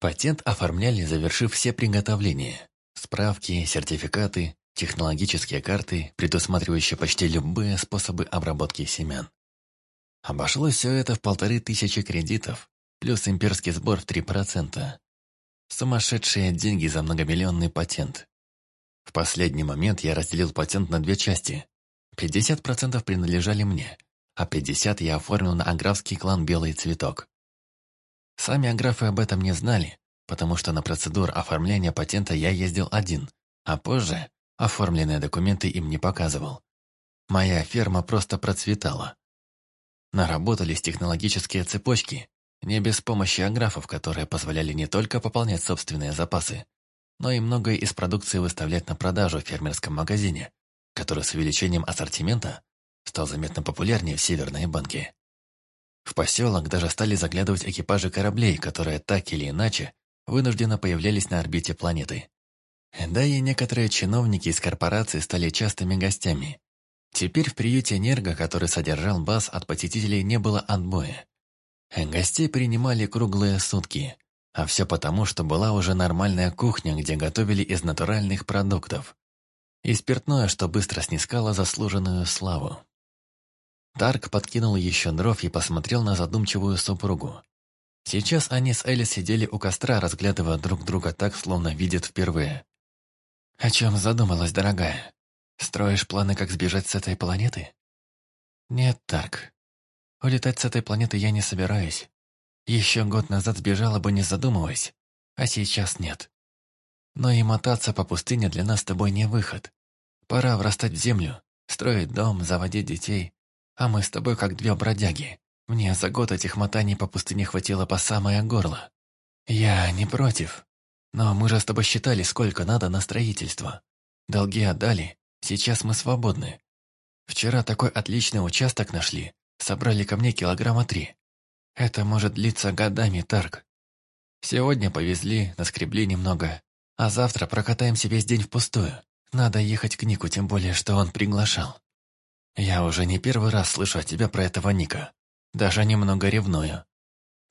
Патент оформляли, завершив все приготовления. Справки, сертификаты, технологические карты, предусматривающие почти любые способы обработки семян. Обошлось все это в полторы тысячи кредитов, плюс имперский сбор в 3%. Сумасшедшие деньги за многомиллионный патент. В последний момент я разделил патент на две части. 50% принадлежали мне, а 50% я оформил на аграфский клан «Белый цветок». Сами аграфы об этом не знали, потому что на процедуру оформления патента я ездил один, а позже оформленные документы им не показывал. Моя ферма просто процветала. Наработались технологические цепочки, не без помощи аграфов, которые позволяли не только пополнять собственные запасы, но и многое из продукции выставлять на продажу в фермерском магазине, который с увеличением ассортимента стал заметно популярнее в Северной банке. В поселок даже стали заглядывать экипажи кораблей, которые так или иначе вынужденно появлялись на орбите планеты. Да и некоторые чиновники из корпорации стали частыми гостями. Теперь в приюте «Энерго», который содержал баз, от посетителей не было отбоя. Гостей принимали круглые сутки. А все потому, что была уже нормальная кухня, где готовили из натуральных продуктов. И спиртное, что быстро снискало заслуженную славу. Тарк подкинул еще дров и посмотрел на задумчивую супругу. Сейчас они с Элли сидели у костра, разглядывая друг друга так, словно видят впервые. «О чем задумалась, дорогая? Строишь планы, как сбежать с этой планеты?» «Нет, Тарк. Улетать с этой планеты я не собираюсь. Еще год назад сбежала бы, не задумываясь, а сейчас нет. Но и мотаться по пустыне для нас с тобой не выход. Пора врастать в землю, строить дом, заводить детей, а мы с тобой как две бродяги. Мне за год этих мотаний по пустыне хватило по самое горло. Я не против. Но мы же с тобой считали, сколько надо на строительство. Долги отдали, сейчас мы свободны. Вчера такой отличный участок нашли, собрали ко мне килограмма три. Это может длиться годами, Тарк. Сегодня повезли, наскребли немного, а завтра прокатаемся весь день впустую. Надо ехать к Нику, тем более, что он приглашал. Я уже не первый раз слышу от тебя про этого Ника. Даже немного ревную.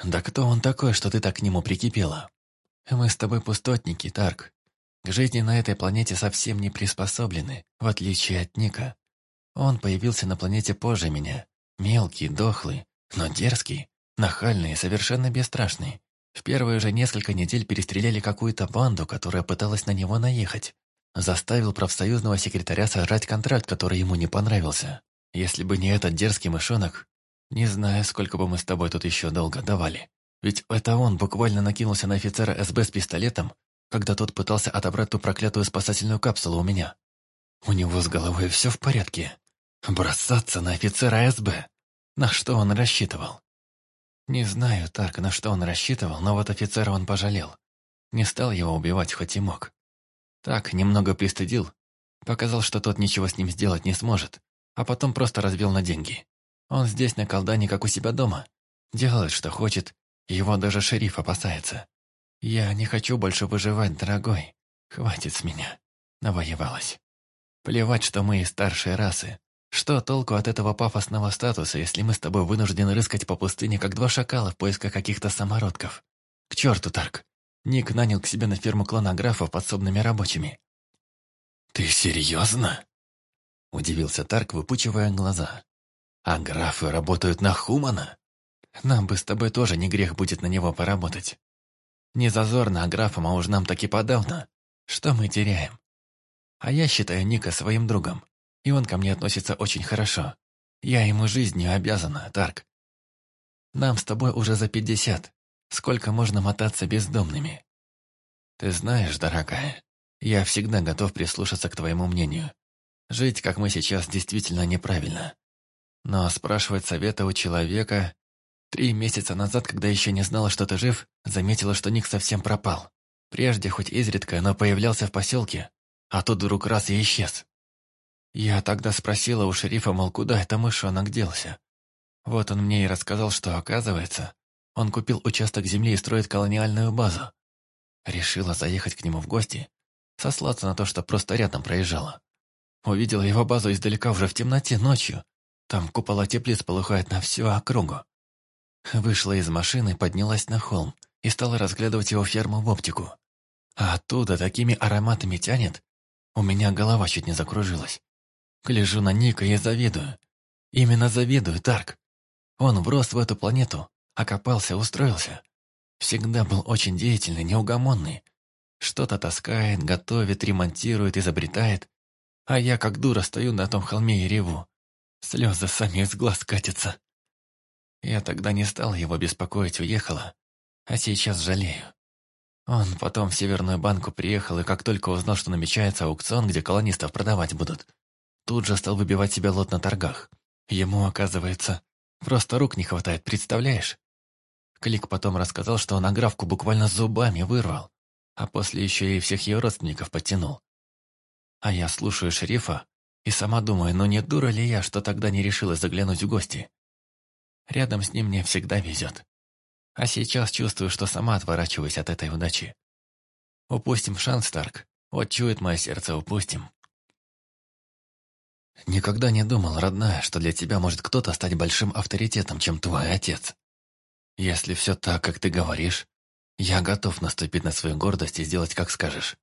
Да кто он такой, что ты так к нему прикипела? Мы с тобой пустотники, Тарк. К жизни на этой планете совсем не приспособлены, в отличие от Ника. Он появился на планете позже меня. Мелкий, дохлый, но дерзкий, нахальный и совершенно бесстрашный. В первые же несколько недель перестреляли какую-то банду, которая пыталась на него наехать заставил профсоюзного секретаря сожрать контракт, который ему не понравился. Если бы не этот дерзкий мышонок, не знаю, сколько бы мы с тобой тут еще долго давали. Ведь это он буквально накинулся на офицера СБ с пистолетом, когда тот пытался отобрать ту проклятую спасательную капсулу у меня. У него с головой все в порядке. Бросаться на офицера СБ. На что он рассчитывал? Не знаю, Тарк, на что он рассчитывал, но вот офицера он пожалел. Не стал его убивать, хоть и мог. Так, немного пристыдил. Показал, что тот ничего с ним сделать не сможет, а потом просто разбил на деньги. Он здесь на колдане, как у себя дома. Делает, что хочет, его даже шериф опасается. Я не хочу больше выживать, дорогой. Хватит с меня. Навоевалась. Плевать, что мы из старшей расы. Что толку от этого пафосного статуса, если мы с тобой вынуждены рыскать по пустыне, как два шакала в поисках каких-то самородков? К черту, Тарк. Ник нанял к себе на ферму клана графов подсобными рабочими. «Ты серьезно?» — удивился Тарк, выпучивая глаза. «А графы работают на Хумана? Нам бы с тобой тоже не грех будет на него поработать. Не зазорно, а графам, а уж нам таки подавно. Что мы теряем? А я считаю Ника своим другом, и он ко мне относится очень хорошо. Я ему жизнью обязана, Тарк. Нам с тобой уже за пятьдесят, Сколько можно мотаться бездомными? Ты знаешь, дорогая, я всегда готов прислушаться к твоему мнению. Жить, как мы сейчас, действительно неправильно. Но спрашивать совета у человека... Три месяца назад, когда еще не знала, что ты жив, заметила, что Ник совсем пропал. Прежде, хоть изредка, но появлялся в поселке, а тут вдруг раз и исчез. Я тогда спросила у шерифа, мол, куда это мышонок делся. Вот он мне и рассказал, что, оказывается, он купил участок земли и строит колониальную базу. Решила заехать к нему в гости, сослаться на то, что просто рядом проезжала. Увидела его базу издалека уже в темноте ночью. Там купола теплиц полыхает на всю округу. Вышла из машины, поднялась на холм и стала разглядывать его ферму в оптику. А оттуда такими ароматами тянет. У меня голова чуть не закружилась. Гляжу на Ника и завидую. Именно завидую, Тарк. Он врос в эту планету, окопался, устроился. Всегда был очень деятельный, неугомонный. Что-то таскает, готовит, ремонтирует, изобретает. А я, как дура, стою на том холме и реву. Слезы сами из глаз катятся. Я тогда не стал его беспокоить, уехала. А сейчас жалею. Он потом в Северную банку приехал, и как только узнал, что намечается аукцион, где колонистов продавать будут, тут же стал выбивать себе лот на торгах. Ему, оказывается, просто рук не хватает, представляешь? Клик потом рассказал, что он аграфку буквально зубами вырвал, а после еще и всех ее родственников подтянул. А я слушаю шерифа и сама думаю, ну не дура ли я, что тогда не решила заглянуть в гости? Рядом с ним мне всегда везет. А сейчас чувствую, что сама отворачиваюсь от этой удачи. Упустим шанс, Старк. Вот чует мое сердце, упустим. Никогда не думал, родная, что для тебя может кто-то стать большим авторитетом, чем твой отец. Если все так, как ты говоришь, я готов наступить на свою гордость и сделать, как скажешь.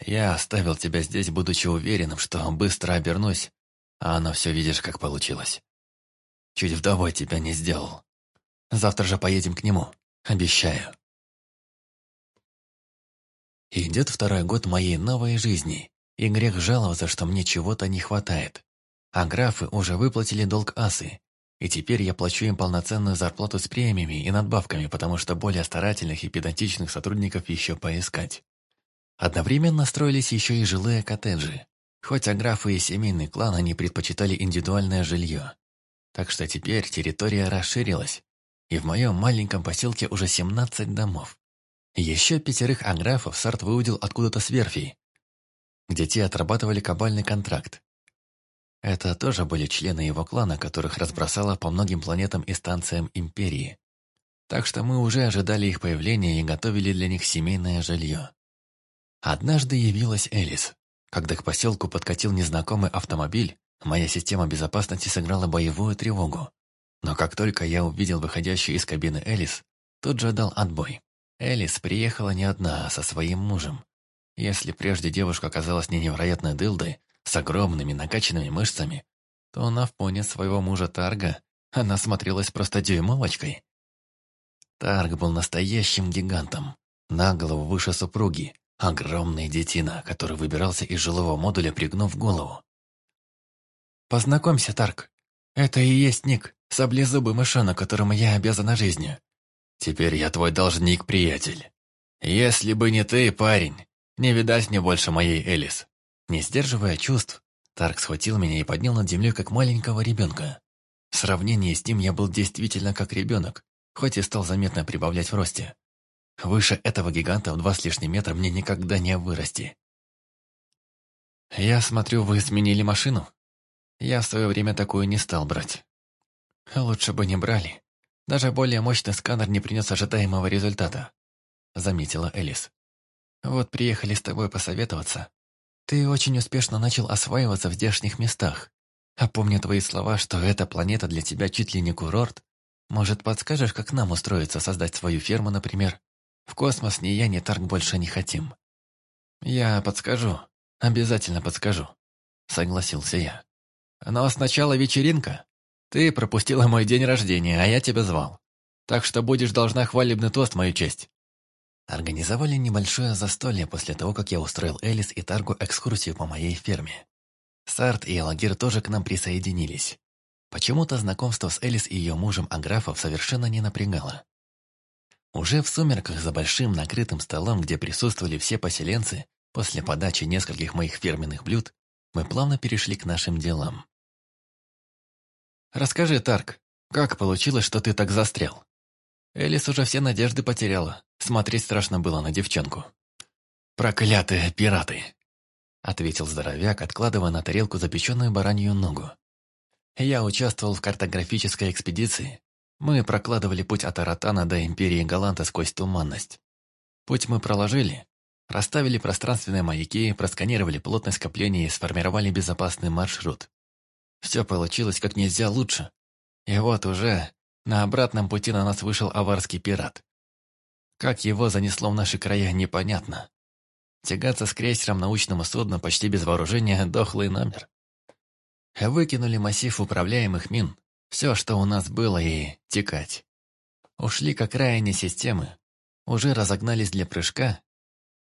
Я оставил тебя здесь, будучи уверенным, что быстро обернусь, а оно все видишь, как получилось. Чуть вдовой тебя не сделал. Завтра же поедем к нему, обещаю. Идет второй год моей новой жизни, и грех жаловаться, что мне чего-то не хватает. А графы уже выплатили долг асы, и теперь я плачу им полноценную зарплату с премиями и надбавками, потому что более старательных и педантичных сотрудников еще поискать. Одновременно строились еще и жилые коттеджи. Хоть аграфы и семейный клан, они предпочитали индивидуальное жилье. Так что теперь территория расширилась, и в моем маленьком поселке уже 17 домов. Еще пятерых аграфов Сарт выудил откуда-то с верфи, где те отрабатывали кабальный контракт. Это тоже были члены его клана, которых разбросало по многим планетам и станциям Империи. Так что мы уже ожидали их появления и готовили для них семейное жилье. Однажды явилась Элис. Когда к поселку подкатил незнакомый автомобиль, моя система безопасности сыграла боевую тревогу. Но как только я увидел выходящую из кабины Элис, тут же дал отбой. Элис приехала не одна, а со своим мужем. Если прежде девушка казалась не невероятной дылдой, с огромными накачанными мышцами, то она в поне своего мужа Тарга, она смотрелась просто дюймовочкой. Тарг был настоящим гигантом, на выше супруги, огромный детина, который выбирался из жилого модуля, пригнув голову. «Познакомься, Тарг. Это и есть Ник, саблезубый мышонок, которому я обязана жизнью. Теперь я твой должник, приятель. Если бы не ты, парень, не видать мне больше моей Элис». Не сдерживая чувств, Тарк схватил меня и поднял над землей, как маленького ребенка. В сравнении с ним я был действительно как ребенок, хоть и стал заметно прибавлять в росте. Выше этого гиганта в два с лишним метра мне никогда не вырасти. «Я смотрю, вы сменили машину. Я в свое время такую не стал брать. Лучше бы не брали. Даже более мощный сканер не принес ожидаемого результата», — заметила Элис. «Вот приехали с тобой посоветоваться, ты очень успешно начал осваиваться в здешних местах. А помня твои слова, что эта планета для тебя чуть ли не курорт, может, подскажешь, как нам устроиться создать свою ферму, например? В космос ни я, ни тарг больше не хотим». «Я подскажу. Обязательно подскажу», — согласился я. «Но сначала вечеринка. Ты пропустила мой день рождения, а я тебя звал. Так что будешь должна хвалебный тост мою честь. Организовали небольшое застолье после того, как я устроил Элис и Таргу экскурсию по моей ферме. Сарт и Элагир тоже к нам присоединились. Почему-то знакомство с Элис и ее мужем Аграфов совершенно не напрягало. Уже в сумерках за большим накрытым столом, где присутствовали все поселенцы, после подачи нескольких моих фирменных блюд, мы плавно перешли к нашим делам. «Расскажи, Тарк, как получилось, что ты так застрял?» Элис уже все надежды потеряла. Смотреть страшно было на девчонку. «Проклятые пираты!» — ответил здоровяк, откладывая на тарелку запеченную баранью ногу. «Я участвовал в картографической экспедиции. Мы прокладывали путь от Аратана до Империи Галанта сквозь туманность. Путь мы проложили, расставили пространственные маяки, просканировали плотность скопления и сформировали безопасный маршрут. Все получилось как нельзя лучше. И вот уже на обратном пути на нас вышел аварский пират. Как его занесло в наши края, непонятно. Тягаться с крейсером научного судна почти без вооружения – дохлый номер. Выкинули массив управляемых мин, все, что у нас было, и текать. Ушли к окраине системы, уже разогнались для прыжка,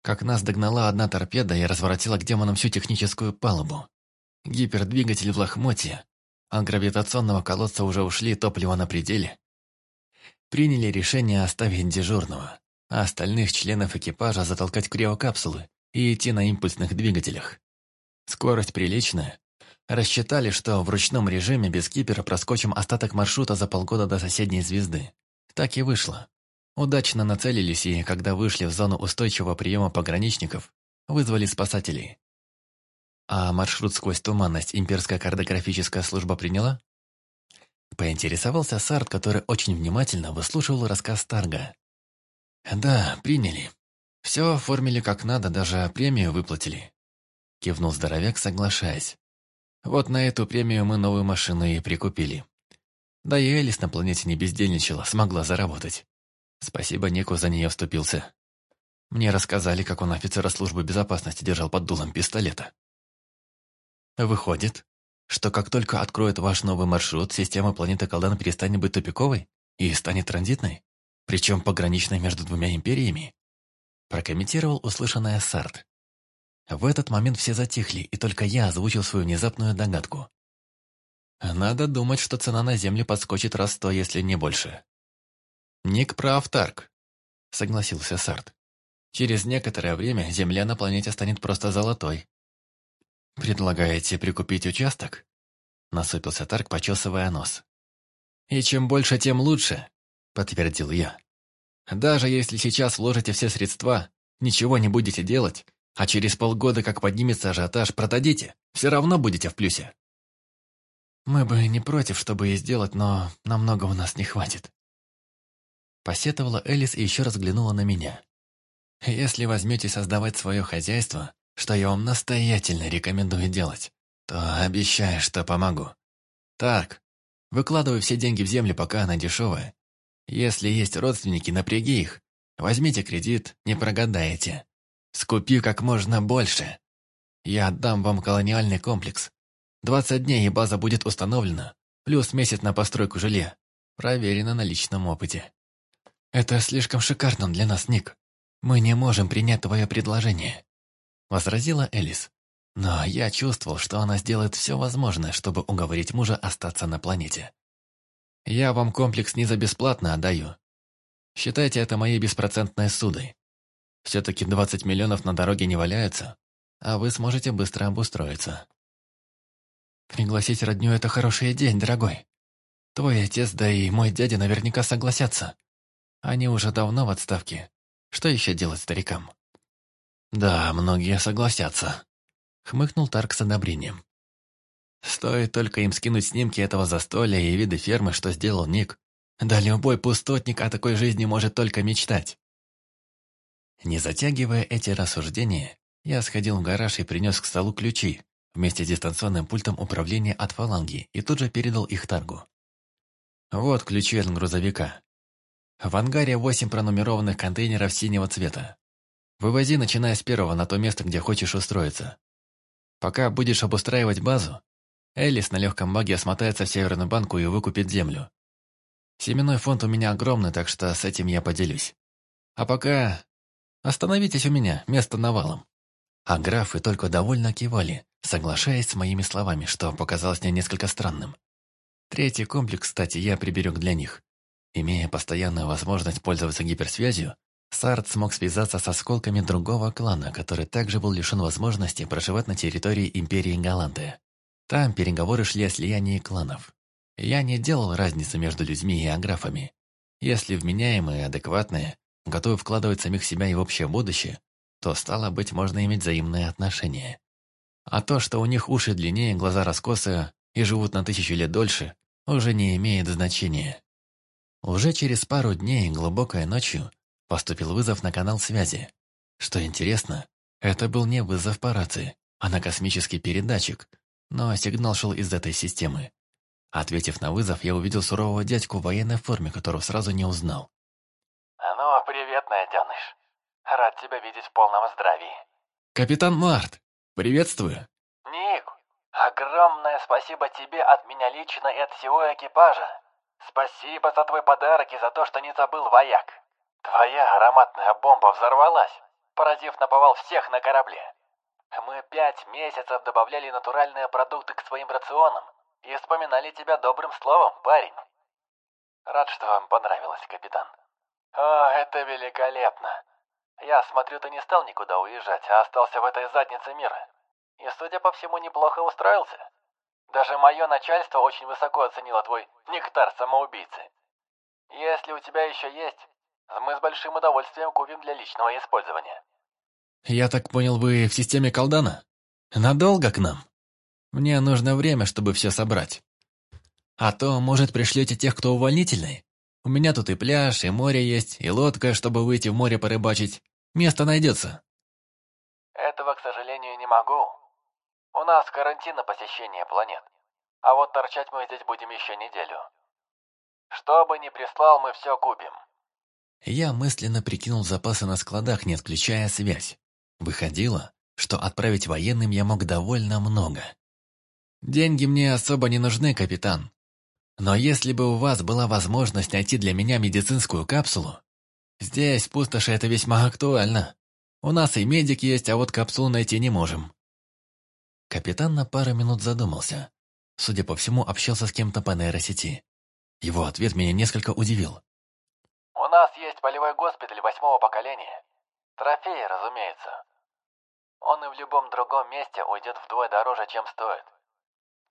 как нас догнала одна торпеда и разворотила к демонам всю техническую палубу. Гипердвигатель в лохмотье, а гравитационного колодца уже ушли топливо на пределе. Приняли решение оставить дежурного а остальных членов экипажа затолкать в криокапсулы и идти на импульсных двигателях. Скорость приличная. Рассчитали, что в ручном режиме без кипера проскочим остаток маршрута за полгода до соседней звезды. Так и вышло. Удачно нацелились и, когда вышли в зону устойчивого приема пограничников, вызвали спасателей. А маршрут сквозь туманность имперская кардографическая служба приняла? Поинтересовался Сарт, который очень внимательно выслушивал рассказ Тарга. «Да, приняли. Все оформили как надо, даже премию выплатили», — кивнул здоровяк, соглашаясь. «Вот на эту премию мы новую машину и прикупили. Да и Элис на планете не бездельничала, смогла заработать. Спасибо Нику за нее вступился. Мне рассказали, как он офицера службы безопасности держал под дулом пистолета. Выходит, что как только откроют ваш новый маршрут, система планеты Колдан перестанет быть тупиковой и станет транзитной? причем пограничной между двумя империями?» Прокомментировал услышанное Сарт. В этот момент все затихли, и только я озвучил свою внезапную догадку. Надо думать, что цена на землю подскочит раз сто, если не больше. «Ник прав, Тарк», — согласился Сарт. «Через некоторое время земля на планете станет просто золотой». «Предлагаете прикупить участок?» — насупился Тарк, почесывая нос. «И чем больше, тем лучше», подтвердил я. Даже если сейчас вложите все средства, ничего не будете делать, а через полгода, как поднимется ажиотаж, продадите, все равно будете в плюсе. Мы бы не против, чтобы и сделать, но намного у нас не хватит. Посетовала Элис и еще раз взглянула на меня. Если возьмете создавать свое хозяйство, что я вам настоятельно рекомендую делать, то обещаю, что помогу. Так, выкладывай все деньги в землю, пока она дешевая, если есть родственники, напряги их. Возьмите кредит, не прогадаете. Скупи как можно больше. Я отдам вам колониальный комплекс. 20 дней и база будет установлена, плюс месяц на постройку жилья. Проверено на личном опыте. Это слишком шикарно для нас, Ник. Мы не можем принять твое предложение. Возразила Элис. Но я чувствовал, что она сделает все возможное, чтобы уговорить мужа остаться на планете. Я вам комплекс не за бесплатно отдаю. Считайте это моей беспроцентной судой. Все-таки 20 миллионов на дороге не валяются, а вы сможете быстро обустроиться. Пригласить родню – это хороший день, дорогой. Твой отец, да и мой дядя наверняка согласятся. Они уже давно в отставке. Что еще делать старикам? Да, многие согласятся. Хмыкнул Тарк с одобрением. Стоит только им скинуть снимки этого застолья и виды фермы, что сделал Ник. Да любой пустотник о такой жизни может только мечтать. Не затягивая эти рассуждения, я сходил в гараж и принес к столу ключи вместе с дистанционным пультом управления от фаланги и тут же передал их Таргу. Вот ключи от грузовика. В ангаре восемь пронумерованных контейнеров синего цвета. Вывози, начиная с первого, на то место, где хочешь устроиться. Пока будешь обустраивать базу, Элис на легком баге смотается в Северную банку и выкупит землю. Семенной фонд у меня огромный, так что с этим я поделюсь. А пока... Остановитесь у меня, место навалом. А графы только довольно кивали, соглашаясь с моими словами, что показалось мне несколько странным. Третий комплекс, кстати, я приберег для них. Имея постоянную возможность пользоваться гиперсвязью, Сарт смог связаться с осколками другого клана, который также был лишен возможности проживать на территории Империи Галанты. Там переговоры шли о слиянии кланов. Я не делал разницы между людьми и аграфами. Если вменяемые, адекватные, готовы вкладывать самих себя и в общее будущее, то, стало быть, можно иметь взаимные отношения. А то, что у них уши длиннее, глаза раскосы и живут на тысячу лет дольше, уже не имеет значения. Уже через пару дней, глубокой ночью, поступил вызов на канал связи. Что интересно, это был не вызов по рации, а на космический передатчик – но сигнал шел из этой системы. Ответив на вызов, я увидел сурового дядьку в военной форме, которого сразу не узнал. А «Ну, а привет, найденыш. Рад тебя видеть в полном здравии». «Капитан Март, приветствую». «Ник, огромное спасибо тебе от меня лично и от всего экипажа. Спасибо за твой подарок и за то, что не забыл вояк. Твоя ароматная бомба взорвалась, поразив наповал всех на корабле. Мы пять месяцев добавляли натуральные продукты к своим рационам и вспоминали тебя добрым словом, парень. Рад, что вам понравилось, капитан. О, это великолепно. Я смотрю, ты не стал никуда уезжать, а остался в этой заднице мира. И, судя по всему, неплохо устроился. Даже мое начальство очень высоко оценило твой нектар самоубийцы. Если у тебя еще есть, мы с большим удовольствием купим для личного использования. Я так понял, вы в системе колдана? Надолго к нам? Мне нужно время, чтобы все собрать. А то, может, пришлете тех, кто увольнительный? У меня тут и пляж, и море есть, и лодка, чтобы выйти в море порыбачить. Место найдется. Этого, к сожалению, не могу. У нас карантин на посещение планет. А вот торчать мы здесь будем еще неделю. Что бы ни прислал, мы все купим. Я мысленно прикинул запасы на складах, не отключая связь. Выходило, что отправить военным я мог довольно много. «Деньги мне особо не нужны, капитан. Но если бы у вас была возможность найти для меня медицинскую капсулу, здесь, в пустоши, это весьма актуально. У нас и медик есть, а вот капсулу найти не можем». Капитан на пару минут задумался. Судя по всему, общался с кем-то по нейросети. Его ответ меня несколько удивил. «У нас есть полевой госпиталь восьмого поколения. Трофей, разумеется. Он и в любом другом месте уйдет вдвое дороже, чем стоит.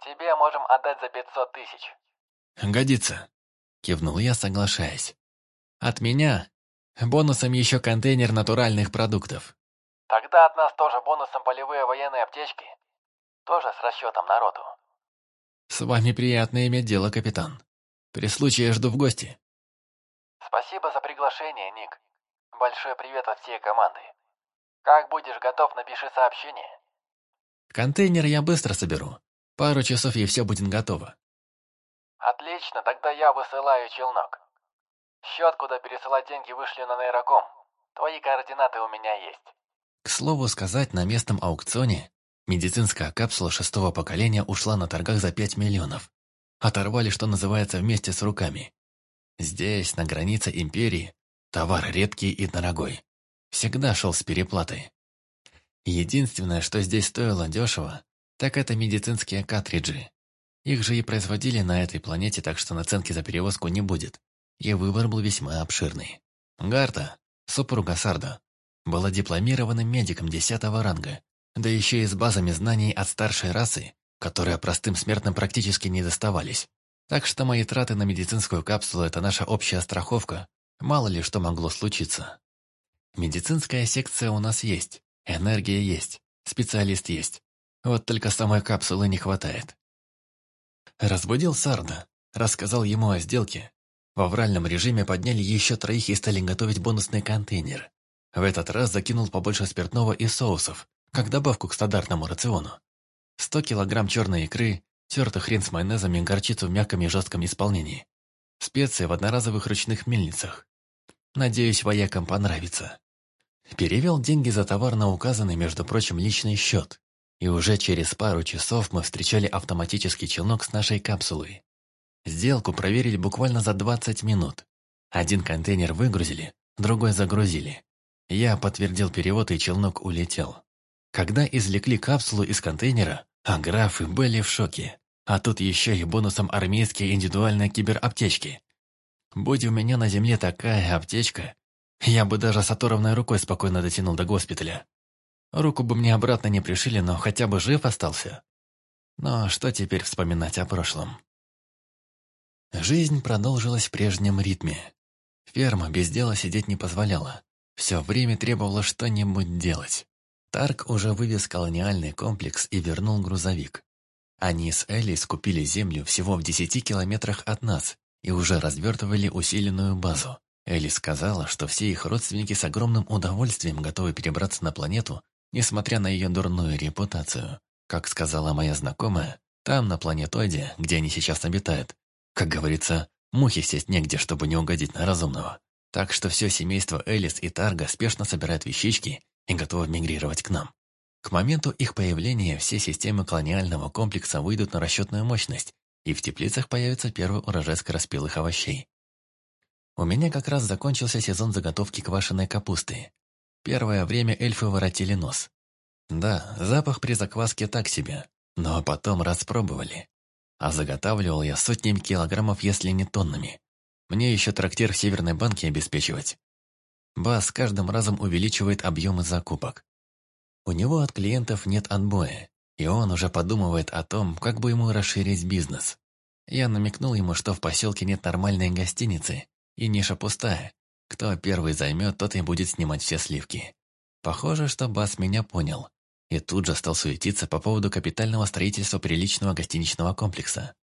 Тебе можем отдать за пятьсот тысяч». «Годится», — кивнул я, соглашаясь. «От меня бонусом еще контейнер натуральных продуктов». «Тогда от нас тоже бонусом полевые военные аптечки. Тоже с расчетом народу». «С вами приятно иметь дело, капитан. При случае жду в гости». «Спасибо за приглашение, Ник», Большой привет от всей команды. Как будешь готов, напиши сообщение. Контейнер я быстро соберу. Пару часов и все будет готово. Отлично, тогда я высылаю челнок. Счет, куда пересылать деньги, вышлю на нейроком. Твои координаты у меня есть. К слову сказать, на местном аукционе медицинская капсула шестого поколения ушла на торгах за 5 миллионов. Оторвали, что называется, вместе с руками. Здесь, на границе империи, Товар редкий и дорогой. Всегда шел с переплатой. Единственное, что здесь стоило дешево, так это медицинские картриджи. Их же и производили на этой планете, так что наценки за перевозку не будет. И выбор был весьма обширный. Гарта, супруга Сарда, была дипломированным медиком 10 ранга, да еще и с базами знаний от старшей расы, которые простым смертным практически не доставались. Так что мои траты на медицинскую капсулу – это наша общая страховка, Мало ли что могло случиться. Медицинская секция у нас есть, энергия есть, специалист есть. Вот только самой капсулы не хватает. Разбудил Сарда, рассказал ему о сделке. В авральном режиме подняли еще троих и стали готовить бонусный контейнер. В этот раз закинул побольше спиртного и соусов, как добавку к стандартному рациону. 100 килограмм черной икры, тертый хрен с майонезом и горчицу в мягком и жестком исполнении. Специи в одноразовых ручных мельницах. Надеюсь, воякам понравится. Перевел деньги за товар на указанный, между прочим, личный счет. И уже через пару часов мы встречали автоматический челнок с нашей капсулой. Сделку проверили буквально за 20 минут. Один контейнер выгрузили, другой загрузили. Я подтвердил перевод, и челнок улетел. Когда извлекли капсулу из контейнера, а графы были в шоке. А тут еще и бонусом армейские индивидуальные кибераптечки. Будь у меня на земле такая аптечка, я бы даже с оторванной рукой спокойно дотянул до госпиталя. Руку бы мне обратно не пришили, но хотя бы жив остался. Но что теперь вспоминать о прошлом? Жизнь продолжилась в прежнем ритме. Ферма без дела сидеть не позволяла. Все время требовало что-нибудь делать. Тарк уже вывез колониальный комплекс и вернул грузовик. Они с Элли скупили землю всего в десяти километрах от нас и уже развертывали усиленную базу. Элли сказала, что все их родственники с огромным удовольствием готовы перебраться на планету, несмотря на ее дурную репутацию. Как сказала моя знакомая, там, на планетоиде, где они сейчас обитают, как говорится, мухи сесть негде, чтобы не угодить на разумного. Так что все семейство Элис и Тарга спешно собирает вещички и готово мигрировать к нам. К моменту их появления все системы колониального комплекса выйдут на расчетную мощность, и в теплицах появится первый урожай скороспелых овощей. У меня как раз закончился сезон заготовки квашеной капусты. Первое время эльфы воротили нос. Да, запах при закваске так себе, но потом распробовали. А заготавливал я сотнями килограммов, если не тоннами. Мне еще трактир в Северной банке обеспечивать. БАС каждым разом увеличивает объемы закупок. У него от клиентов нет отбоя, и он уже подумывает о том, как бы ему расширить бизнес. Я намекнул ему, что в поселке нет нормальной гостиницы, и ниша пустая. Кто первый займет, тот и будет снимать все сливки. Похоже, что Бас меня понял. И тут же стал суетиться по поводу капитального строительства приличного гостиничного комплекса.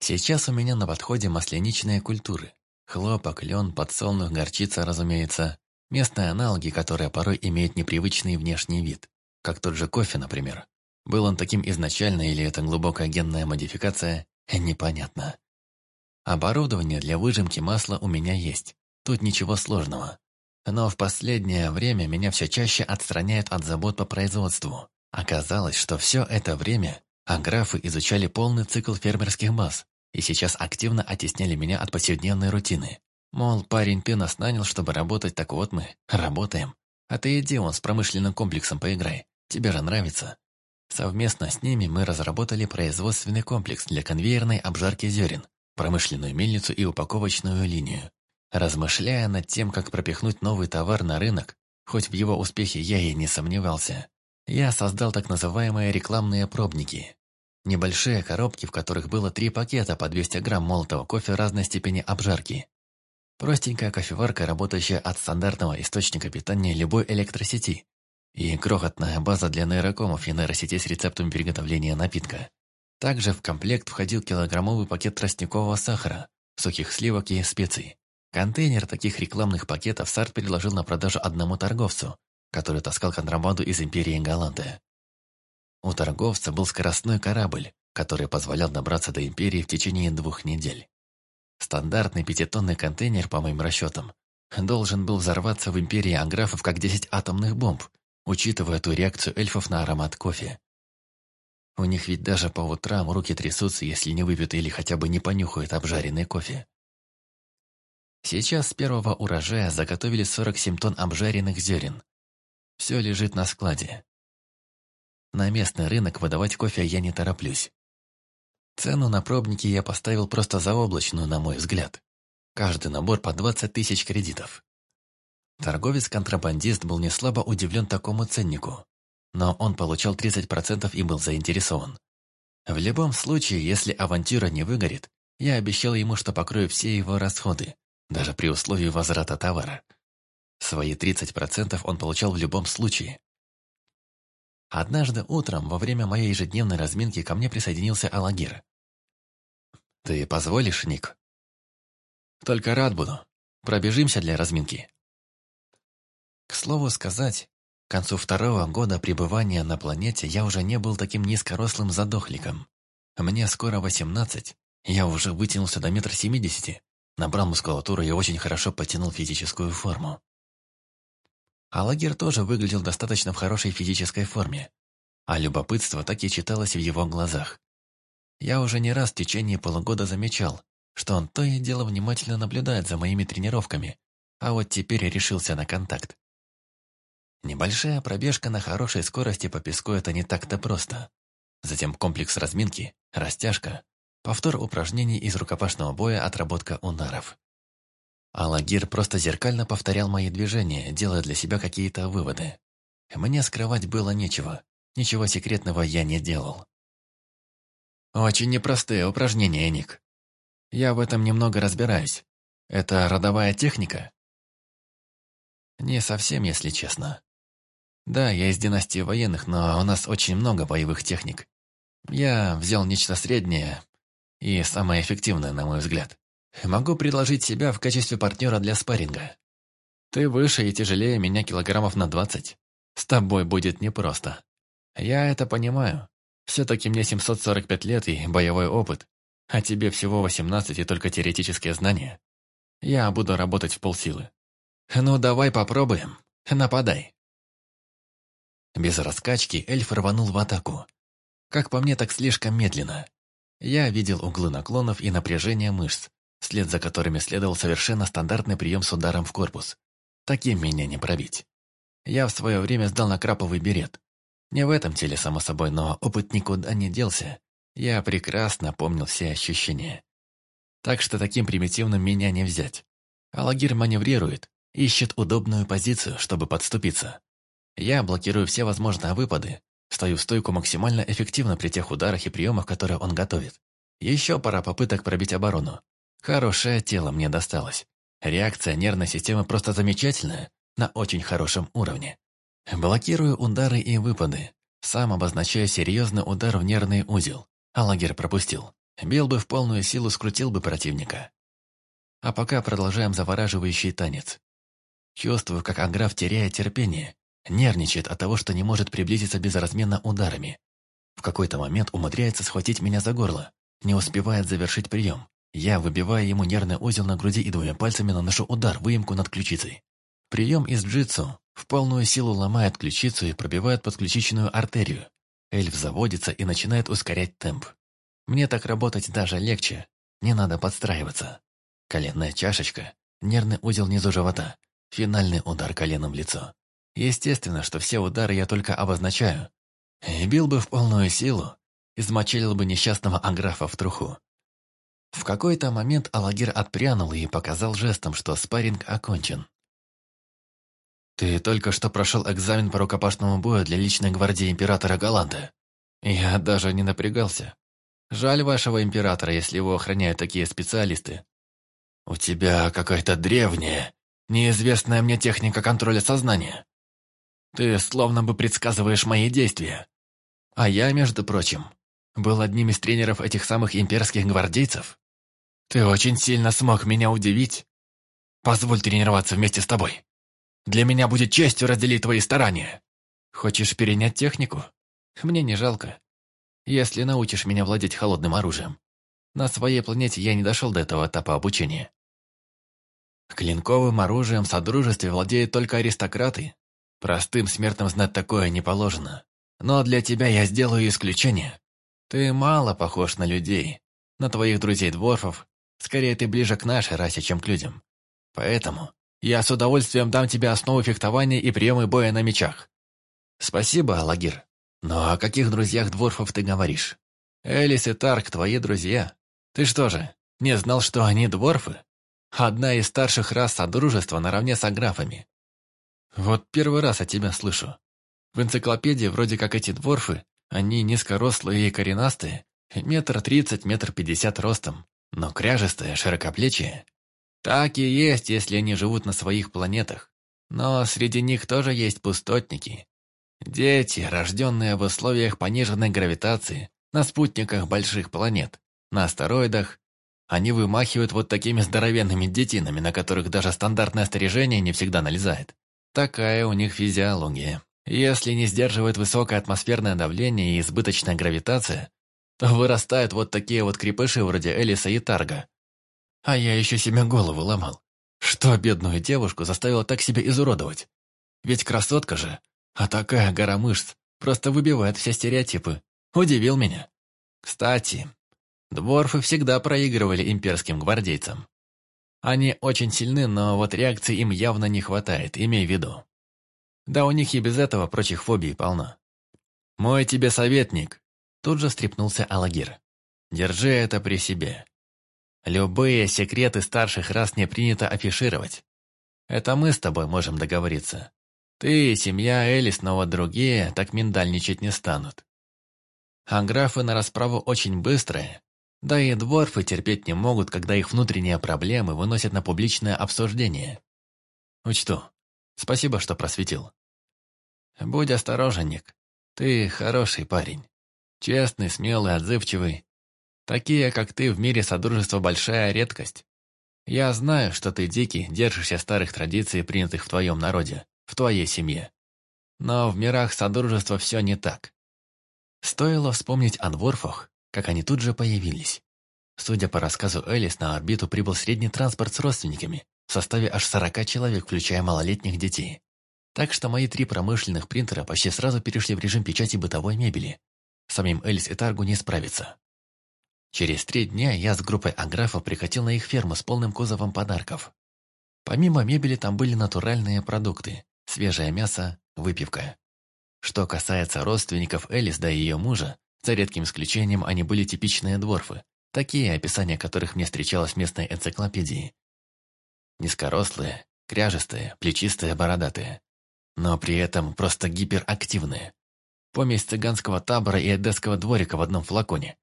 Сейчас у меня на подходе масляничные культуры. Хлопок, лен, подсолнух, горчица, разумеется. Местные аналоги, которые порой имеют непривычный внешний вид как тот же кофе, например. Был он таким изначально или это глубокая генная модификация, э, непонятно. Оборудование для выжимки масла у меня есть. Тут ничего сложного. Но в последнее время меня все чаще отстраняют от забот по производству. Оказалось, что все это время аграфы изучали полный цикл фермерских баз и сейчас активно оттесняли меня от повседневной рутины. Мол, парень ты нас нанял, чтобы работать, так вот мы работаем. А ты иди он с промышленным комплексом поиграй. Тебе же нравится. Совместно с ними мы разработали производственный комплекс для конвейерной обжарки зерен, промышленную мельницу и упаковочную линию. Размышляя над тем, как пропихнуть новый товар на рынок, хоть в его успехе я и не сомневался, я создал так называемые рекламные пробники. Небольшие коробки, в которых было три пакета по 200 грамм молотого кофе разной степени обжарки. Простенькая кофеварка, работающая от стандартного источника питания любой электросети, и крохотная база для нейрокомов и нейросетей с рецептом приготовления напитка. Также в комплект входил килограммовый пакет тростникового сахара, сухих сливок и специй. Контейнер таких рекламных пакетов Сарт предложил на продажу одному торговцу, который таскал контрабанду из империи Голланды. У торговца был скоростной корабль, который позволял добраться до империи в течение двух недель. Стандартный пятитонный контейнер, по моим расчетам, должен был взорваться в империи Аграфов как 10 атомных бомб – учитывая ту реакцию эльфов на аромат кофе. У них ведь даже по утрам руки трясутся, если не выпьют или хотя бы не понюхают обжаренный кофе. Сейчас с первого урожая заготовили 47 тонн обжаренных зерен. Все лежит на складе. На местный рынок выдавать кофе я не тороплюсь. Цену на пробники я поставил просто заоблачную, на мой взгляд. Каждый набор по 20 тысяч кредитов. Торговец-контрабандист был неслабо удивлен такому ценнику, но он получал 30% и был заинтересован. В любом случае, если авантюра не выгорит, я обещал ему, что покрою все его расходы, даже при условии возврата товара. Свои 30% он получал в любом случае. Однажды утром, во время моей ежедневной разминки, ко мне присоединился Алагир. «Ты позволишь, Ник?» «Только рад буду. Пробежимся для разминки», к слову сказать, к концу второго года пребывания на планете я уже не был таким низкорослым задохликом. Мне скоро 18, я уже вытянулся до метра 70, набрал мускулатуру и очень хорошо подтянул физическую форму. А Лагер тоже выглядел достаточно в хорошей физической форме, а любопытство так и читалось в его глазах. Я уже не раз в течение полугода замечал, что он то и дело внимательно наблюдает за моими тренировками, а вот теперь решился на контакт. Небольшая пробежка на хорошей скорости по песку – это не так-то просто. Затем комплекс разминки, растяжка, повтор упражнений из рукопашного боя, отработка ударов. Алагир просто зеркально повторял мои движения, делая для себя какие-то выводы. Мне скрывать было нечего, ничего секретного я не делал. Очень непростые упражнения, Ник. Я в этом немного разбираюсь. Это родовая техника? Не совсем, если честно. Да, я из династии военных, но у нас очень много боевых техник. Я взял нечто среднее и самое эффективное, на мой взгляд. Могу предложить себя в качестве партнера для спарринга. Ты выше и тяжелее меня килограммов на двадцать. С тобой будет непросто. Я это понимаю. Все-таки мне 745 лет и боевой опыт, а тебе всего 18 и только теоретические знания. Я буду работать в полсилы. Ну, давай попробуем. Нападай. Без раскачки эльф рванул в атаку. Как по мне, так слишком медленно. Я видел углы наклонов и напряжение мышц, след за которыми следовал совершенно стандартный прием с ударом в корпус. Таким меня не пробить. Я в свое время сдал на краповый берет. Не в этом теле, само собой, но опыт никуда не делся. Я прекрасно помнил все ощущения. Так что таким примитивным меня не взять. Алагир маневрирует, ищет удобную позицию, чтобы подступиться. Я блокирую все возможные выпады, стою в стойку максимально эффективно при тех ударах и приемах, которые он готовит. Еще пара попыток пробить оборону. Хорошее тело мне досталось. Реакция нервной системы просто замечательная, на очень хорошем уровне. Блокирую удары и выпады. Сам обозначаю серьезный удар в нервный узел. А лагерь пропустил. Бил бы в полную силу, скрутил бы противника. А пока продолжаем завораживающий танец. Чувствую, как Аграф теряет терпение Нервничает от того, что не может приблизиться безразменно ударами. В какой-то момент умудряется схватить меня за горло. Не успевает завершить прием. Я, выбиваю ему нервный узел на груди и двумя пальцами наношу удар, выемку над ключицей. Прием из джитсу в полную силу ломает ключицу и пробивает подключичную артерию. Эльф заводится и начинает ускорять темп. Мне так работать даже легче. Не надо подстраиваться. Коленная чашечка, нервный узел низу живота, финальный удар коленом в лицо. Естественно, что все удары я только обозначаю. И бил бы в полную силу, измочилил бы несчастного Аграфа в труху. В какой-то момент Алагир отпрянул и показал жестом, что спарринг окончен. «Ты только что прошел экзамен по рукопашному бою для личной гвардии императора Голланда. Я даже не напрягался. Жаль вашего императора, если его охраняют такие специалисты. У тебя какая-то древняя, неизвестная мне техника контроля сознания. Ты словно бы предсказываешь мои действия. А я, между прочим, был одним из тренеров этих самых имперских гвардейцев. Ты очень сильно смог меня удивить. Позволь тренироваться вместе с тобой. Для меня будет честью разделить твои старания. Хочешь перенять технику? Мне не жалко. Если научишь меня владеть холодным оружием. На своей планете я не дошел до этого этапа обучения. Клинковым оружием в Содружестве владеют только аристократы, Простым смертным знать такое не положено. Но для тебя я сделаю исключение. Ты мало похож на людей, на твоих друзей-дворфов. Скорее, ты ближе к нашей расе, чем к людям. Поэтому я с удовольствием дам тебе основы фехтования и приемы боя на мечах. Спасибо, Алагир. Но о каких друзьях-дворфов ты говоришь? Элис и Тарк – твои друзья. Ты что же, не знал, что они дворфы? Одна из старших рас Содружества наравне с аграфами. Вот первый раз о тебя слышу. В энциклопедии вроде как эти дворфы, они низкорослые и коренастые, метр тридцать, метр пятьдесят ростом, но кряжестые, широкоплечие. Так и есть, если они живут на своих планетах. Но среди них тоже есть пустотники. Дети, рожденные в условиях пониженной гравитации, на спутниках больших планет, на астероидах, они вымахивают вот такими здоровенными детинами, на которых даже стандартное снаряжение не всегда налезает. Такая у них физиология. Если не сдерживает высокое атмосферное давление и избыточная гравитация, то вырастают вот такие вот крепыши вроде Элиса и Тарга. А я еще себе голову ломал. Что бедную девушку заставило так себя изуродовать? Ведь красотка же, а такая гора мышц, просто выбивает все стереотипы. Удивил меня. Кстати, дворфы всегда проигрывали имперским гвардейцам. Они очень сильны, но вот реакции им явно не хватает, имей в виду. Да у них и без этого прочих фобий полно. «Мой тебе советник!» Тут же стрепнулся Алагир. «Держи это при себе. Любые секреты старших раз не принято афишировать. Это мы с тобой можем договориться. Ты, семья Элис, но вот другие так миндальничать не станут. А графы на расправу очень быстрые, да и дворфы терпеть не могут, когда их внутренние проблемы выносят на публичное обсуждение. Учту. Спасибо, что просветил. Будь осторожен, Ник. Ты хороший парень. Честный, смелый, отзывчивый. Такие, как ты, в мире Содружества большая редкость. Я знаю, что ты дикий, держишься старых традиций, принятых в твоем народе, в твоей семье. Но в мирах Содружества все не так. Стоило вспомнить о дворфах, как они тут же появились. Судя по рассказу Элис, на орбиту прибыл средний транспорт с родственниками, в составе аж 40 человек, включая малолетних детей. Так что мои три промышленных принтера почти сразу перешли в режим печати бытовой мебели. Самим Элис и Таргу не справится. Через три дня я с группой аграфов прикатил на их ферму с полным кузовом подарков. Помимо мебели там были натуральные продукты, свежее мясо, выпивка. Что касается родственников Элис да ее мужа, за редким исключением они были типичные дворфы, такие описания которых мне встречалось в местной энциклопедии. Низкорослые, кряжестые, плечистые, бородатые. Но при этом просто гиперактивные. Помесь цыганского табора и одесского дворика в одном флаконе.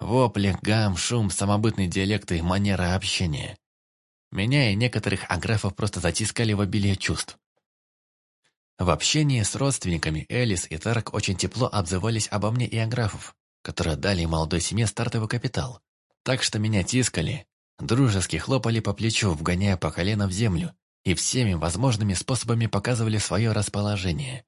Вопли, гам, шум, самобытный диалект и манера общения. Меня и некоторых аграфов просто затискали в обилие чувств. В общении с родственниками Элис и Тарк очень тепло обзывались обо мне и Анграфов, которые дали молодой семье стартовый капитал. Так что меня тискали, дружески хлопали по плечу, вгоняя по колено в землю, и всеми возможными способами показывали свое расположение.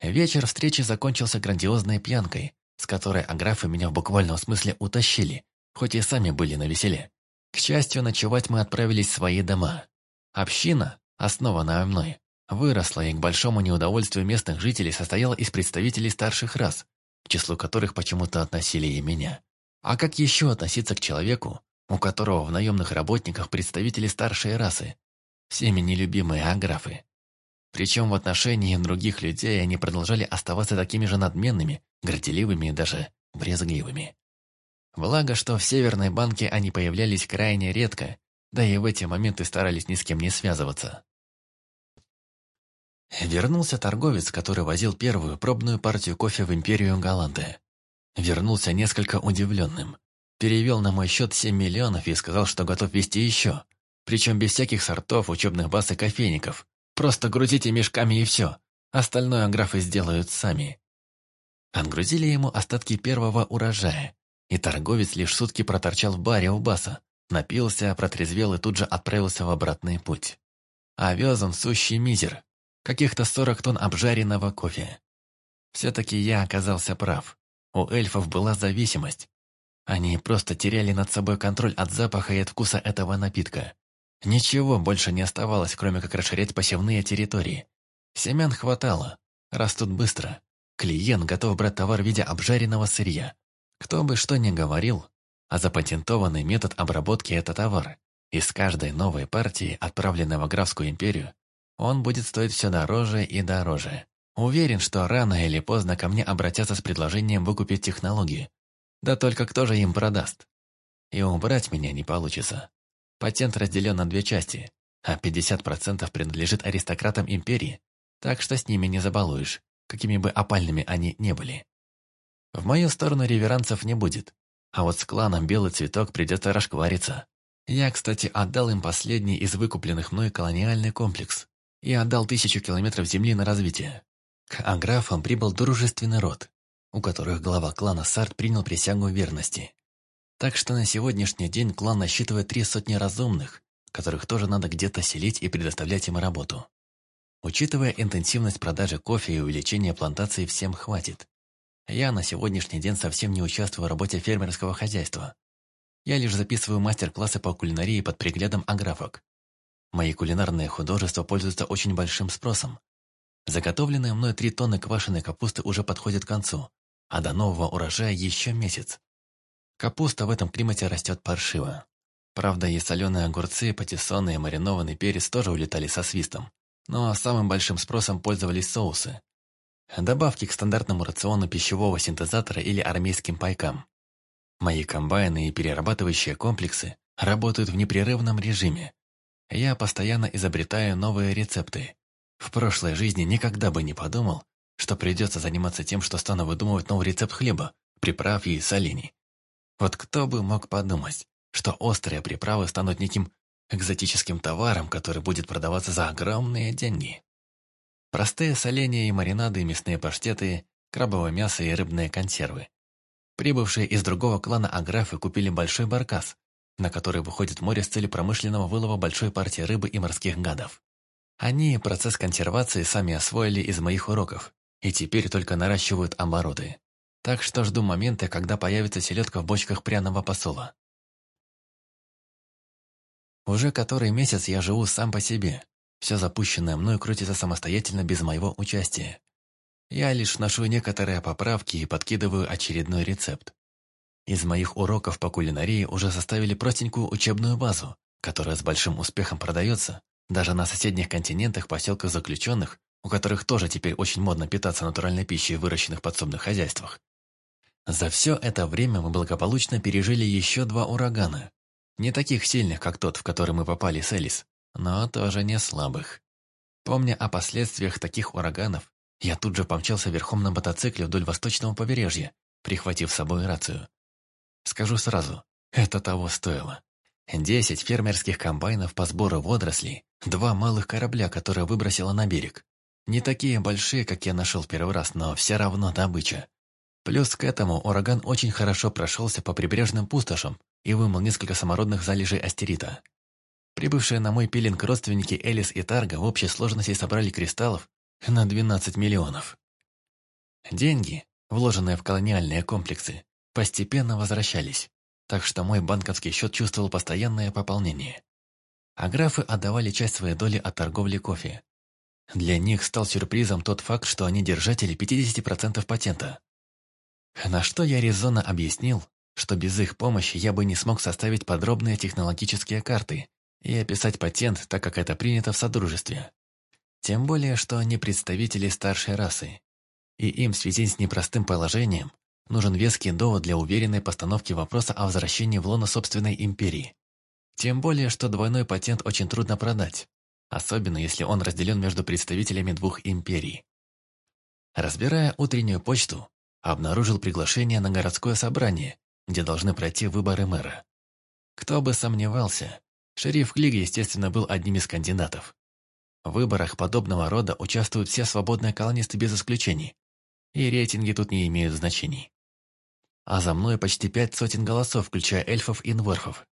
Вечер встречи закончился грандиозной пьянкой, с которой аграфы меня в буквальном смысле утащили, хоть и сами были на веселе. К счастью, ночевать мы отправились в свои дома. Община, основанная мной, выросла и к большому неудовольствию местных жителей состояла из представителей старших рас, к числу которых почему-то относили и меня. А как еще относиться к человеку, у которого в наемных работниках представители старшей расы, всеми нелюбимые аграфы? Причем в отношении других людей они продолжали оставаться такими же надменными, горделивыми и даже брезгливыми. Благо, что в Северной банке они появлялись крайне редко, да и в эти моменты старались ни с кем не связываться. Вернулся торговец, который возил первую пробную партию кофе в империю Голланды. Вернулся несколько удивленным. Перевел на мой счет 7 миллионов и сказал, что готов вести еще. Причем без всяких сортов, учебных баз и кофейников. Просто грузите мешками и все. Остальное графы сделают сами. Отгрузили ему остатки первого урожая. И торговец лишь сутки проторчал в баре у баса. Напился, протрезвел и тут же отправился в обратный путь. А вез он сущий мизер каких-то сорок тонн обжаренного кофе. Все-таки я оказался прав. У эльфов была зависимость. Они просто теряли над собой контроль от запаха и от вкуса этого напитка. Ничего больше не оставалось, кроме как расширять посевные территории. Семян хватало, растут быстро. Клиент готов брать товар в виде обжаренного сырья. Кто бы что ни говорил, а запатентованный метод обработки – это товар. Из каждой новой партии, отправленной в Аграфскую империю, он будет стоить все дороже и дороже. Уверен, что рано или поздно ко мне обратятся с предложением выкупить технологии. Да только кто же им продаст? И убрать меня не получится. Патент разделен на две части, а 50% принадлежит аристократам империи, так что с ними не забалуешь, какими бы опальными они не были. В мою сторону реверанцев не будет, а вот с кланом «Белый цветок» придется расшквариться. Я, кстати, отдал им последний из выкупленных мной колониальный комплекс. Я отдал тысячу километров земли на развитие. К Аграфам прибыл дружественный род, у которых глава клана Сарт принял присягу верности. Так что на сегодняшний день клан насчитывает три сотни разумных, которых тоже надо где-то селить и предоставлять им работу. Учитывая интенсивность продажи кофе и увеличение плантации, всем хватит. Я на сегодняшний день совсем не участвую в работе фермерского хозяйства. Я лишь записываю мастер-классы по кулинарии под приглядом аграфок. Мои кулинарные художества пользуются очень большим спросом. Заготовленные мной три тонны квашеной капусты уже подходят к концу, а до нового урожая еще месяц. Капуста в этом климате растет паршиво. Правда, и соленые огурцы, патиссоны и маринованный перец тоже улетали со свистом. Но самым большим спросом пользовались соусы. Добавки к стандартному рациону пищевого синтезатора или армейским пайкам. Мои комбайны и перерабатывающие комплексы работают в непрерывном режиме, я постоянно изобретаю новые рецепты. В прошлой жизни никогда бы не подумал, что придется заниматься тем, что стану выдумывать новый рецепт хлеба, приправ и солений. Вот кто бы мог подумать, что острые приправы станут неким экзотическим товаром, который будет продаваться за огромные деньги. Простые соления и маринады, мясные паштеты, крабовое мясо и рыбные консервы. Прибывшие из другого клана аграфы купили большой баркас, на которые выходит море с целью промышленного вылова большой партии рыбы и морских гадов. Они процесс консервации сами освоили из моих уроков и теперь только наращивают обороты. Так что жду момента, когда появится селедка в бочках пряного посола. Уже который месяц я живу сам по себе. Все запущенное мной крутится самостоятельно без моего участия. Я лишь ношу некоторые поправки и подкидываю очередной рецепт. Из моих уроков по кулинарии уже составили простенькую учебную базу, которая с большим успехом продается даже на соседних континентах поселках заключенных, у которых тоже теперь очень модно питаться натуральной пищей в выращенных подсобных хозяйствах. За все это время мы благополучно пережили еще два урагана. Не таких сильных, как тот, в который мы попали с Элис, но тоже не слабых. Помня о последствиях таких ураганов, я тут же помчался верхом на мотоцикле вдоль восточного побережья, прихватив с собой рацию. Скажу сразу, это того стоило. Десять фермерских комбайнов по сбору водорослей, два малых корабля, которые выбросило на берег. Не такие большие, как я нашел первый раз, но все равно добыча. Плюс к этому ураган очень хорошо прошелся по прибрежным пустошам и вымыл несколько самородных залежей астерита. Прибывшие на мой пилинг родственники Элис и Тарга в общей сложности собрали кристаллов на 12 миллионов. Деньги, вложенные в колониальные комплексы, постепенно возвращались, так что мой банковский счет чувствовал постоянное пополнение. А графы отдавали часть своей доли от торговли кофе. Для них стал сюрпризом тот факт, что они держатели 50% патента. На что я резонно объяснил, что без их помощи я бы не смог составить подробные технологические карты и описать патент, так как это принято в Содружестве. Тем более, что они представители старшей расы, и им в связи с непростым положением Нужен веский довод для уверенной постановки вопроса о возвращении в лоно собственной империи. Тем более, что двойной патент очень трудно продать, особенно если он разделен между представителями двух империй. Разбирая утреннюю почту, обнаружил приглашение на городское собрание, где должны пройти выборы мэра. Кто бы сомневался, шериф Клиг, естественно, был одним из кандидатов. В выборах подобного рода участвуют все свободные колонисты без исключений, и рейтинги тут не имеют значений а за мной почти пять сотен голосов, включая эльфов и нворфов.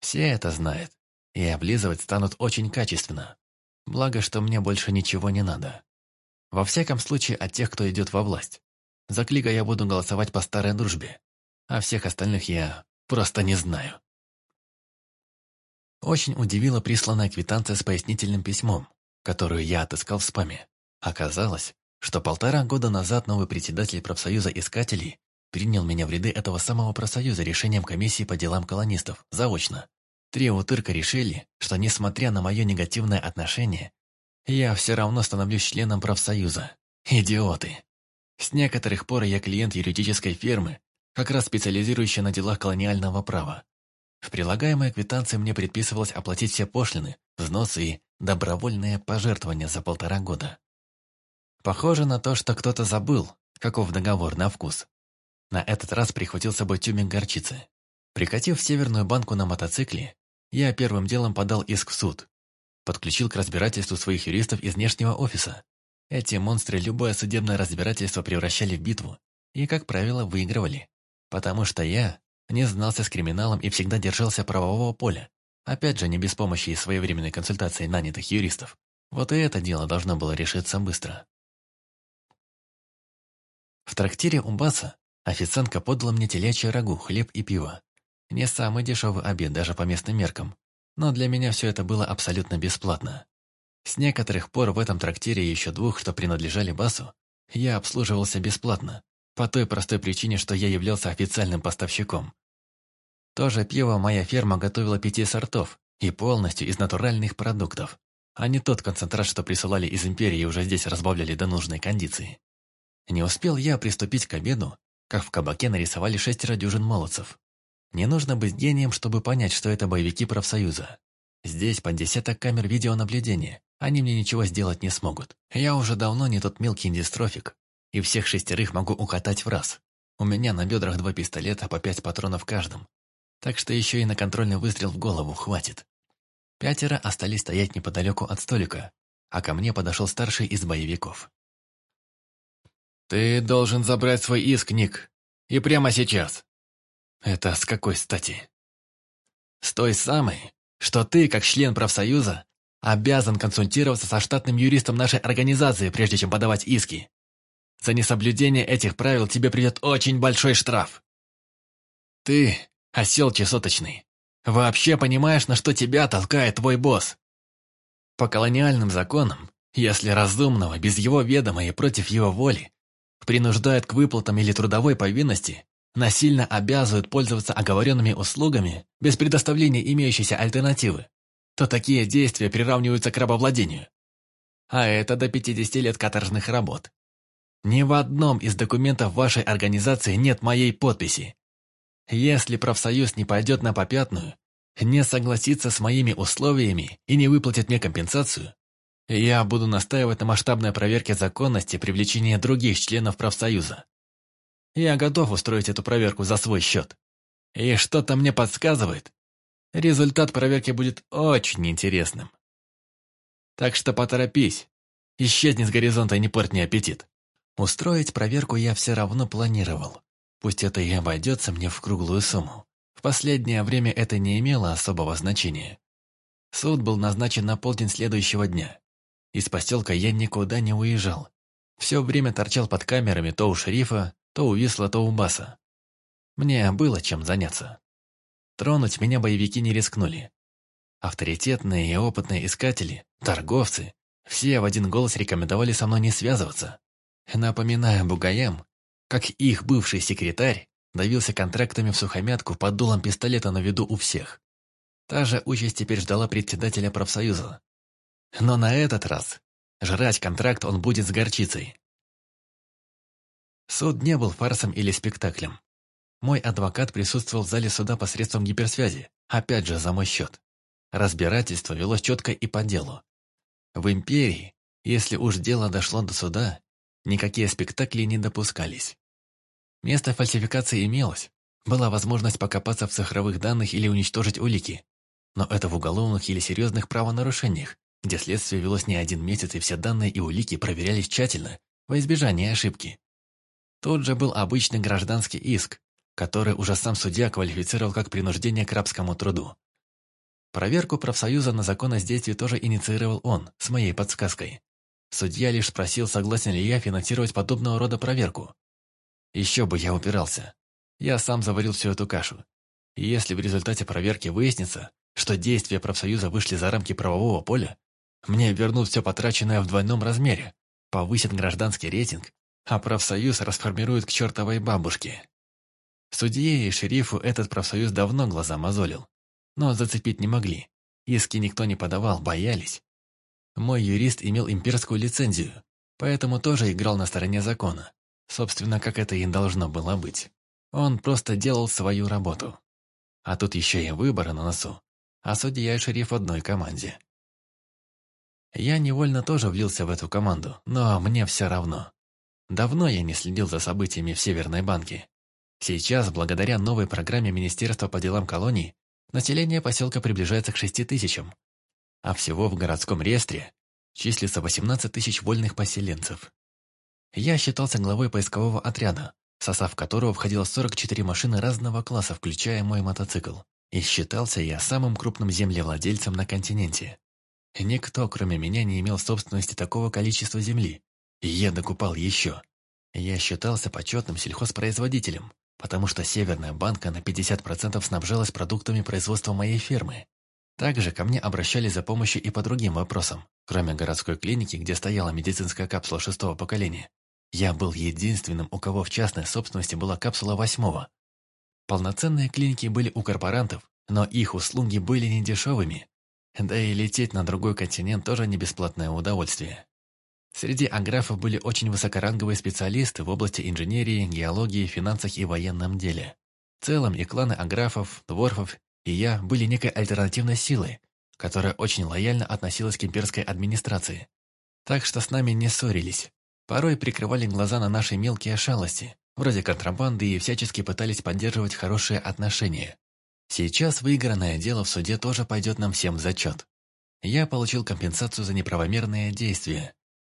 Все это знают, и облизывать станут очень качественно. Благо, что мне больше ничего не надо. Во всяком случае, от тех, кто идет во власть. За Клига я буду голосовать по старой дружбе, а всех остальных я просто не знаю. Очень удивила присланная квитанция с пояснительным письмом, которую я отыскал в спаме. Оказалось, что полтора года назад новый председатель профсоюза искателей принял меня в ряды этого самого профсоюза решением комиссии по делам колонистов, заочно. Три Тырка решили, что несмотря на мое негативное отношение, я все равно становлюсь членом профсоюза. Идиоты. С некоторых пор я клиент юридической фирмы, как раз специализирующей на делах колониального права. В прилагаемой квитанции мне предписывалось оплатить все пошлины, взносы и добровольные пожертвования за полтора года. Похоже на то, что кто-то забыл, каков договор на вкус. На этот раз прихватил с собой тюбик горчицы. Прикатив северную банку на мотоцикле, я первым делом подал иск в суд. Подключил к разбирательству своих юристов из внешнего офиса. Эти монстры любое судебное разбирательство превращали в битву и, как правило, выигрывали. Потому что я не знался с криминалом и всегда держался правового поля. Опять же, не без помощи и своевременной консультации нанятых юристов. Вот и это дело должно было решиться быстро. В трактире Умбаса Официантка подала мне телячье рагу, хлеб и пиво. Не самый дешевый обед даже по местным меркам, но для меня все это было абсолютно бесплатно. С некоторых пор в этом трактире еще двух, что принадлежали Басу, я обслуживался бесплатно, по той простой причине, что я являлся официальным поставщиком. Тоже пиво моя ферма готовила пяти сортов и полностью из натуральных продуктов, а не тот концентрат, что присылали из империи и уже здесь разбавляли до нужной кондиции. Не успел я приступить к обеду, как в кабаке нарисовали шестеро дюжин молодцев. Не нужно быть гением, чтобы понять, что это боевики профсоюза. Здесь по десяток камер видеонаблюдения. Они мне ничего сделать не смогут. Я уже давно не тот мелкий дистрофик. И всех шестерых могу укатать в раз. У меня на бедрах два пистолета по пять патронов каждом. Так что еще и на контрольный выстрел в голову хватит. Пятеро остались стоять неподалеку от столика, а ко мне подошел старший из боевиков. «Ты должен забрать свой иск, Ник, и прямо сейчас». «Это с какой стати?» «С той самой, что ты, как член профсоюза, обязан консультироваться со штатным юристом нашей организации, прежде чем подавать иски. За несоблюдение этих правил тебе придет очень большой штраф. Ты – осел чесоточный. Вообще понимаешь, на что тебя толкает твой босс? По колониальным законам, если разумного без его ведома и против его воли принуждают к выплатам или трудовой повинности, насильно обязывают пользоваться оговоренными услугами без предоставления имеющейся альтернативы, то такие действия приравниваются к рабовладению. А это до 50 лет каторжных работ. Ни в одном из документов вашей организации нет моей подписи. Если профсоюз не пойдет на попятную, не согласится с моими условиями и не выплатит мне компенсацию, я буду настаивать на масштабной проверке законности привлечения других членов профсоюза. Я готов устроить эту проверку за свой счет. И что-то мне подсказывает, результат проверки будет очень интересным. Так что поторопись, исчезни с горизонта и не порт мне аппетит. Устроить проверку я все равно планировал. Пусть это и обойдется мне в круглую сумму. В последнее время это не имело особого значения. Суд был назначен на полдень следующего дня. Из поселка я никуда не уезжал. Все время торчал под камерами то у шерифа, то у Висла, то у Баса. Мне было чем заняться. Тронуть меня боевики не рискнули. Авторитетные и опытные искатели, торговцы, все в один голос рекомендовали со мной не связываться. Напоминая бугаям, как их бывший секретарь давился контрактами в сухомятку под дулом пистолета на виду у всех. Та же участь теперь ждала председателя профсоюза. Но на этот раз жрать контракт он будет с горчицей. Суд не был фарсом или спектаклем. Мой адвокат присутствовал в зале суда посредством гиперсвязи, опять же за мой счет. Разбирательство велось четко и по делу. В империи, если уж дело дошло до суда, никакие спектакли не допускались. Место фальсификации имелось, была возможность покопаться в цифровых данных или уничтожить улики, но это в уголовных или серьезных правонарушениях, где следствие велось не один месяц и все данные и улики проверялись тщательно, во избежание ошибки. Тот же был обычный гражданский иск, который уже сам судья квалифицировал как принуждение к рабскому труду. Проверку профсоюза на законность действий тоже инициировал он, с моей подсказкой. Судья лишь спросил, согласен ли я финансировать подобного рода проверку. Еще бы я упирался. Я сам заварил всю эту кашу. И если в результате проверки выяснится, что действия профсоюза вышли за рамки правового поля, мне вернут все потраченное в двойном размере, повысят гражданский рейтинг, а профсоюз расформируют к чертовой бабушке. Судье и шерифу этот профсоюз давно глаза мозолил, но зацепить не могли. Иски никто не подавал, боялись. Мой юрист имел имперскую лицензию, поэтому тоже играл на стороне закона. Собственно, как это и должно было быть. Он просто делал свою работу. А тут еще и выборы на носу. А судья и шериф в одной команде. Я невольно тоже влился в эту команду, но мне все равно. Давно я не следил за событиями в Северной банке. Сейчас, благодаря новой программе Министерства по делам колоний, население поселка приближается к 6 тысячам. А всего в городском реестре числится 18 тысяч вольных поселенцев. Я считался главой поискового отряда, в состав которого входило 44 машины разного класса, включая мой мотоцикл. И считался я самым крупным землевладельцем на континенте. Никто, кроме меня, не имел собственности такого количества земли. И я докупал еще. Я считался почетным сельхозпроизводителем, потому что Северная банка на 50% снабжалась продуктами производства моей фермы. Также ко мне обращались за помощью и по другим вопросам, кроме городской клиники, где стояла медицинская капсула шестого поколения. Я был единственным, у кого в частной собственности была капсула восьмого. Полноценные клиники были у корпорантов, но их услуги были недешевыми, да и лететь на другой континент тоже не бесплатное удовольствие. Среди анграфов были очень высокоранговые специалисты в области инженерии, геологии, финансах и военном деле. В целом и кланы анграфов, дворфов и я были некой альтернативной силой, которая очень лояльно относилась к имперской администрации. Так что с нами не ссорились. Порой прикрывали глаза на наши мелкие шалости, вроде контрабанды и всячески пытались поддерживать хорошие отношения. Сейчас выигранное дело в суде тоже пойдет нам всем в зачет. Я получил компенсацию за неправомерные действия.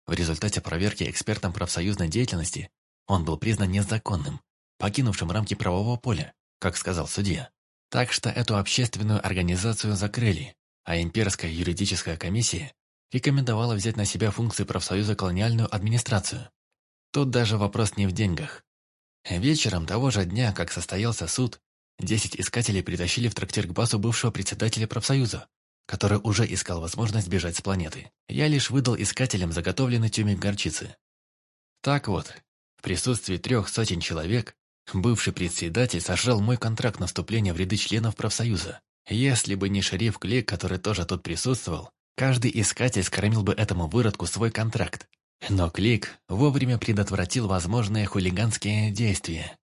В результате проверки экспертом профсоюзной деятельности он был признан незаконным, покинувшим рамки правового поля, как сказал судья. Так что эту общественную организацию закрыли, а имперская юридическая комиссия рекомендовала взять на себя функции профсоюза колониальную администрацию. Тут даже вопрос не в деньгах. Вечером того же дня, как состоялся суд, Десять искателей притащили в трактир к басу бывшего председателя профсоюза, который уже искал возможность бежать с планеты. Я лишь выдал искателям заготовленный тюмик горчицы. Так вот, в присутствии трех сотен человек бывший председатель сожрал мой контракт на вступление в ряды членов профсоюза. Если бы не шериф Клик, который тоже тут присутствовал, каждый искатель скормил бы этому выродку свой контракт. Но Клик вовремя предотвратил возможные хулиганские действия.